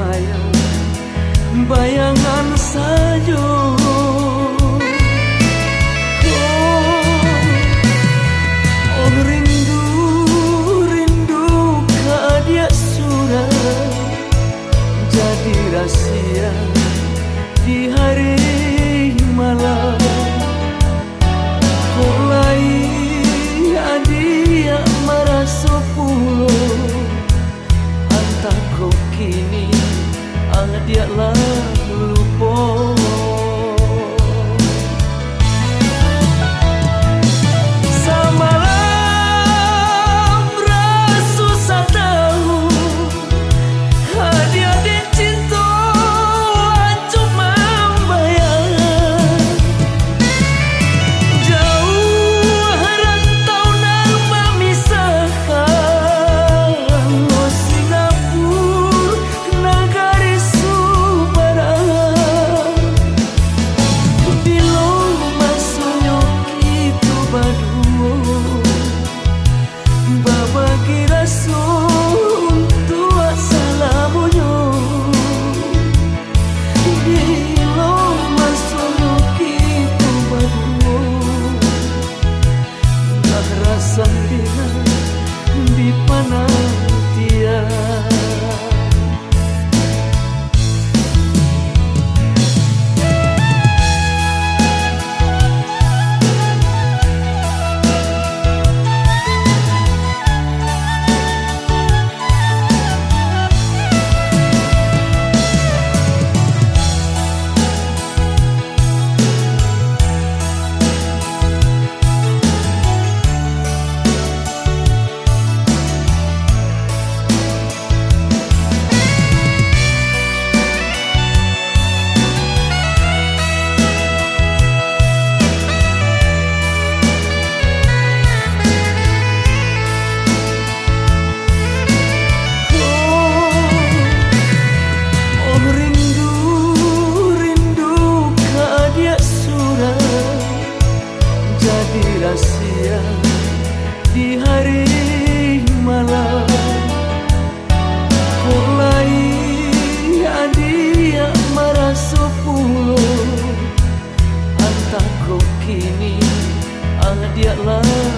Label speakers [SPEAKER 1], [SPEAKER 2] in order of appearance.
[SPEAKER 1] bayang bayangan saja rahasia di hari malam. Mulai adia merasa pulau Antah kau on the dear love. Rahasia Yet love.